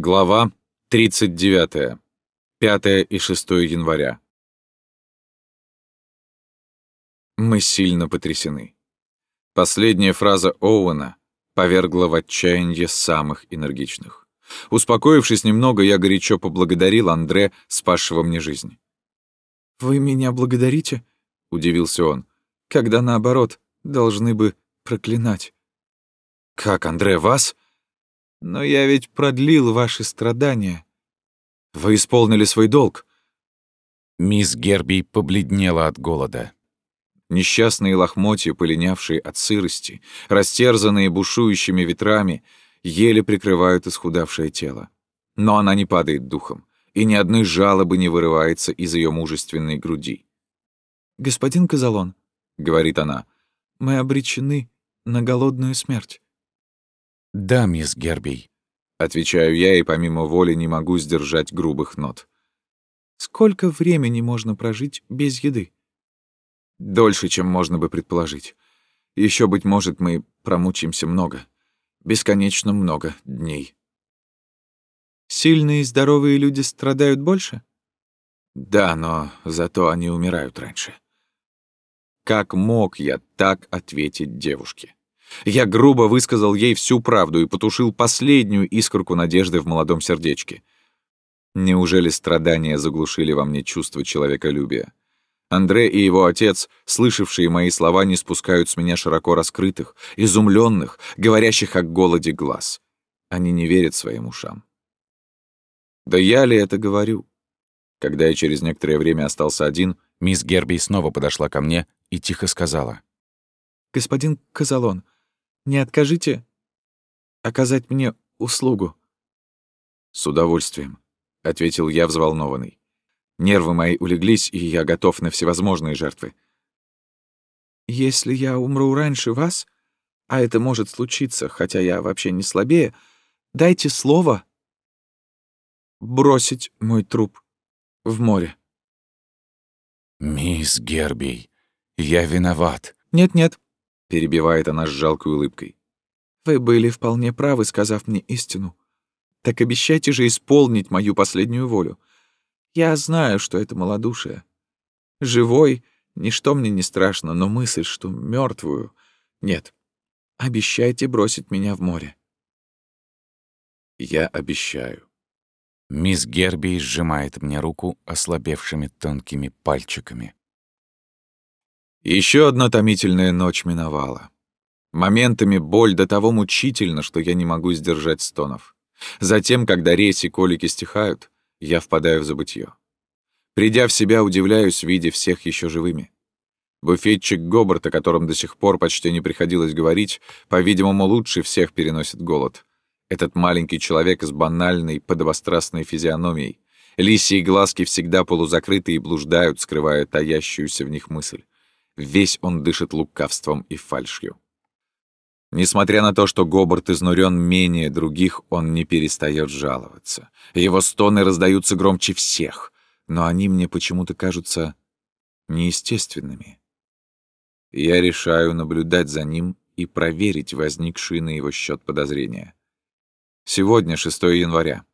Глава 39. 5 и 6 января. Мы сильно потрясены. Последняя фраза Оуэна повергла в отчаяние самых энергичных. Успокоившись немного, я горячо поблагодарил Андре, спасшего мне жизнь. «Вы меня благодарите?» — удивился он. «Когда, наоборот, должны бы проклинать». «Как, Андре, вас?» Но я ведь продлил ваши страдания. Вы исполнили свой долг. Мисс Герби побледнела от голода. Несчастные лохмотья, полинявшие от сырости, растерзанные бушующими ветрами, еле прикрывают исхудавшее тело. Но она не падает духом, и ни одной жалобы не вырывается из ее мужественной груди. «Господин Казалон», — говорит она, — «мы обречены на голодную смерть. «Да, мисс Гербей», — отвечаю я и помимо воли не могу сдержать грубых нот. «Сколько времени можно прожить без еды?» «Дольше, чем можно бы предположить. Еще, быть может, мы промучимся много. Бесконечно много дней». «Сильные и здоровые люди страдают больше?» «Да, но зато они умирают раньше». Как мог я так ответить девушке? Я грубо высказал ей всю правду и потушил последнюю искорку надежды в молодом сердечке. Неужели страдания заглушили во мне чувство человеколюбия? Андре и его отец, слышавшие мои слова, не спускают с меня широко раскрытых, изумленных, говорящих о голоде глаз. Они не верят своим ушам. Да я ли это говорю? Когда я через некоторое время остался один, мисс Герби снова подошла ко мне и тихо сказала. «Господин Казалон, не откажите оказать мне услугу?» «С удовольствием», — ответил я взволнованный. Нервы мои улеглись, и я готов на всевозможные жертвы. «Если я умру раньше вас, а это может случиться, хотя я вообще не слабее, дайте слово бросить мой труп в море». «Мисс Гербий, я виноват». «Нет-нет, — перебивает она с жалкой улыбкой. «Вы были вполне правы, сказав мне истину. Так обещайте же исполнить мою последнюю волю. Я знаю, что это малодушие. Живой — ничто мне не страшно, но мысль, что мертвую Нет. Обещайте бросить меня в море». «Я обещаю». Мисс Герби сжимает мне руку ослабевшими тонкими пальчиками. Еще одна томительная ночь миновала. Моментами боль до того мучительно, что я не могу сдержать стонов. Затем, когда резь и колики стихают, я впадаю в забытье. Придя в себя, удивляюсь, видя всех еще живыми. Буфетчик Гобарт, о котором до сих пор почти не приходилось говорить, по-видимому, лучше всех переносит голод. Этот маленький человек с банальной, подобострастной физиономией. Лисьи глазки всегда полузакрыты и блуждают, скрывая таящуюся в них мысль. Весь он дышит лукавством и фальшью. Несмотря на то, что Гобарт изнурен менее других, он не перестает жаловаться. Его стоны раздаются громче всех, но они мне почему-то кажутся неестественными. Я решаю наблюдать за ним и проверить возникшие на его счет подозрения. Сегодня 6 января.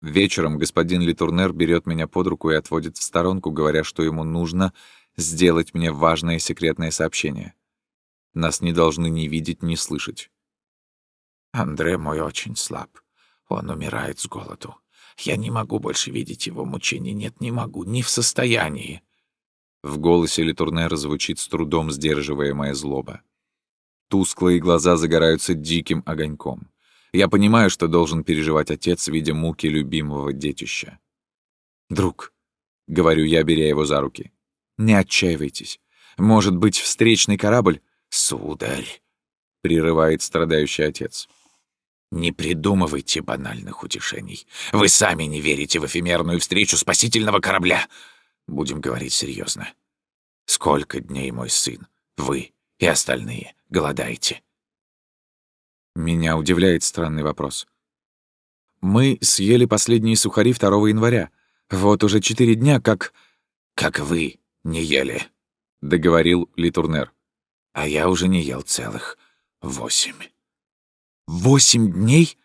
Вечером господин Литурнер берет меня под руку и отводит в сторонку, говоря, что ему нужно сделать мне важное секретное сообщение. Нас не должны ни видеть, ни слышать. Андре мой очень слаб. Он умирает с голоду. Я не могу больше видеть его мучений. Нет, не могу, не в состоянии. В голосе Литурнера звучит с трудом сдерживаемая злоба. Тусклые глаза загораются диким огоньком. Я понимаю, что должен переживать отец, видя муки любимого детища. «Друг», — говорю я, беря его за руки, не отчаивайтесь. Может быть, встречный корабль? Сударь, — прерывает страдающий отец. Не придумывайте банальных утешений. Вы сами не верите в эфемерную встречу спасительного корабля. Будем говорить серьезно. Сколько дней, мой сын, вы и остальные голодаете? Меня удивляет странный вопрос. Мы съели последние сухари 2 января. Вот уже четыре дня, как... Как вы не ели», — договорил Литурнер. «А я уже не ел целых восемь». «Восемь дней?»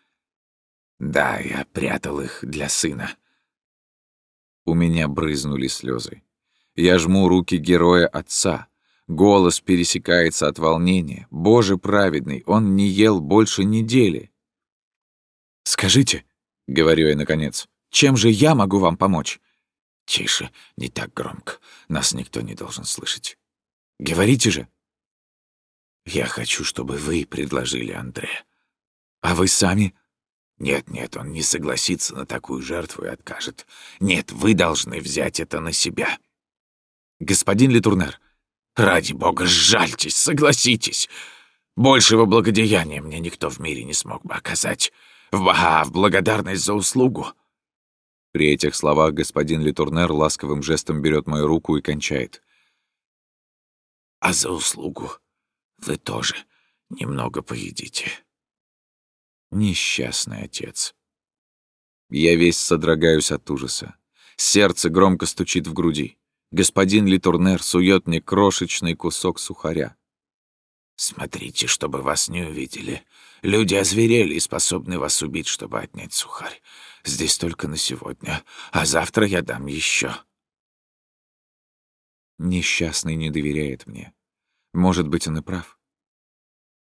Да, я прятал их для сына. У меня брызнули слезы. Я жму руки героя отца. Голос пересекается от волнения. Боже праведный, он не ел больше недели. «Скажите», — говорю я наконец, — «чем же я могу вам помочь?» «Тише, не так громко. Нас никто не должен слышать». «Говорите же». «Я хочу, чтобы вы предложили Андре». «А вы сами?» «Нет-нет, он не согласится на такую жертву и откажет. Нет, вы должны взять это на себя». «Господин Литурнер, ради бога, сжальтесь, согласитесь. Большего благодеяния мне никто в мире не смог бы оказать. В, а, в благодарность за услугу». При этих словах господин Литурнер ласковым жестом берет мою руку и кончает. «А за услугу вы тоже немного поедите». Несчастный отец. Я весь содрогаюсь от ужаса. Сердце громко стучит в груди. Господин Литурнер сует мне крошечный кусок сухаря. «Смотрите, чтобы вас не увидели. Люди озверели и способны вас убить, чтобы отнять сухарь. Здесь только на сегодня, а завтра я дам еще. Несчастный не доверяет мне. Может быть, он и прав.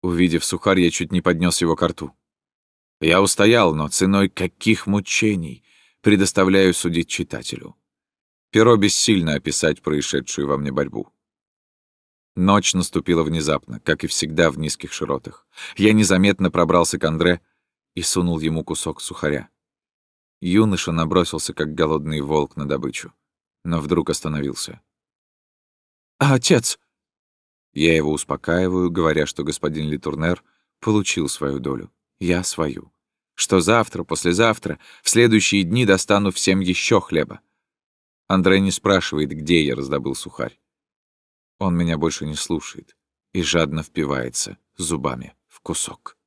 Увидев сухарь, я чуть не поднес его к рту. Я устоял, но ценой каких мучений предоставляю судить читателю. Перо бессильно описать происшедшую во мне борьбу. Ночь наступила внезапно, как и всегда в низких широтах. Я незаметно пробрался к Андре и сунул ему кусок сухаря. Юноша набросился, как голодный волк на добычу, но вдруг остановился. «А отец?» Я его успокаиваю, говоря, что господин Литурнер получил свою долю, я свою. Что завтра, послезавтра, в следующие дни достану всем еще хлеба. Андрей не спрашивает, где я раздобыл сухарь. Он меня больше не слушает и жадно впивается зубами в кусок.